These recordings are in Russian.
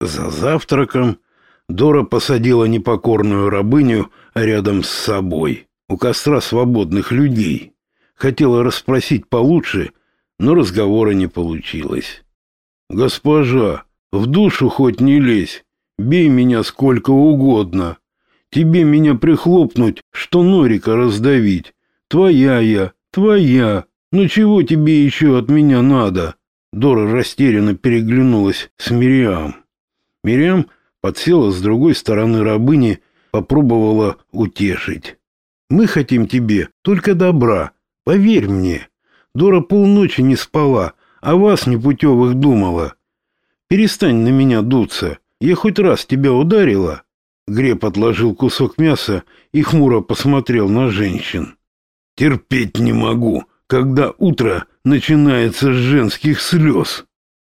За завтраком Дора посадила непокорную рабыню рядом с собой, у костра свободных людей. Хотела расспросить получше, но разговора не получилось. «Госпожа, в душу хоть не лезь, бей меня сколько угодно. Тебе меня прихлопнуть, что норика раздавить. Твоя я, твоя. Ну чего тебе еще от меня надо?» Дора растерянно переглянулась с Мириам. Мириам подсела с другой стороны рабыни, попробовала утешить. «Мы хотим тебе только добра, поверь мне. Дора полночи не спала, а вас непутевых думала. Перестань на меня дуться, я хоть раз тебя ударила». Греб отложил кусок мяса и хмуро посмотрел на женщин. «Терпеть не могу, когда утро начинается с женских слез».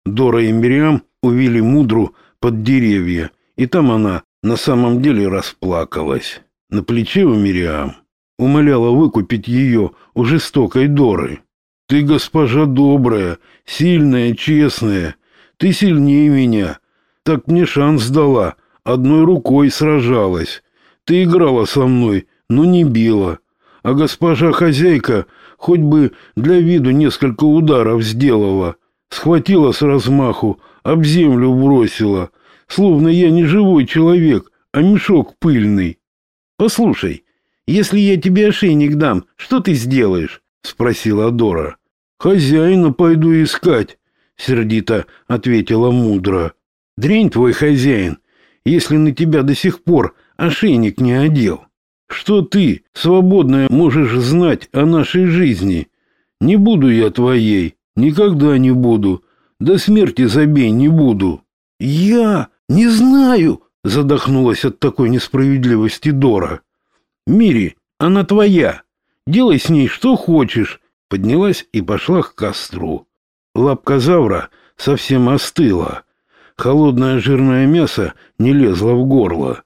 Дора и Мириам увели Мудру под деревья, и там она на самом деле расплакалась. На плече у Мириам умоляла выкупить ее у жестокой Доры. «Ты, госпожа добрая, сильная, честная, ты сильнее меня. Так мне шанс дала, одной рукой сражалась. Ты играла со мной, но не била. А госпожа хозяйка хоть бы для виду несколько ударов сделала, схватила с размаху, об землю бросила, словно я не живой человек, а мешок пыльный. Послушай, если я тебе ошейник дам, что ты сделаешь? спросила Дора. Хозяина пойду искать, сердито ответила мудро. Дрень твой хозяин, если на тебя до сих пор ошейник не одел. Что ты, свободная, можешь знать о нашей жизни? Не буду я твоей, никогда не буду. До смерти забей не буду. Я не знаю, задохнулась от такой несправедливости Дора. Мири, она твоя. Делай с ней что хочешь. Поднялась и пошла к костру. Лапка завра совсем остыла. Холодное жирное мясо не лезло в горло.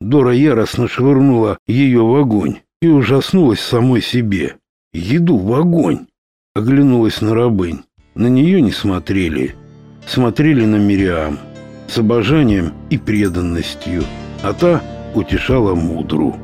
Дора яростно швырнула ее в огонь и ужаснулась самой себе. Еду в огонь! Оглянулась на рабынь. На нее не смотрели. Смотрели на Мириам с обожанием и преданностью, а та утешала мудру.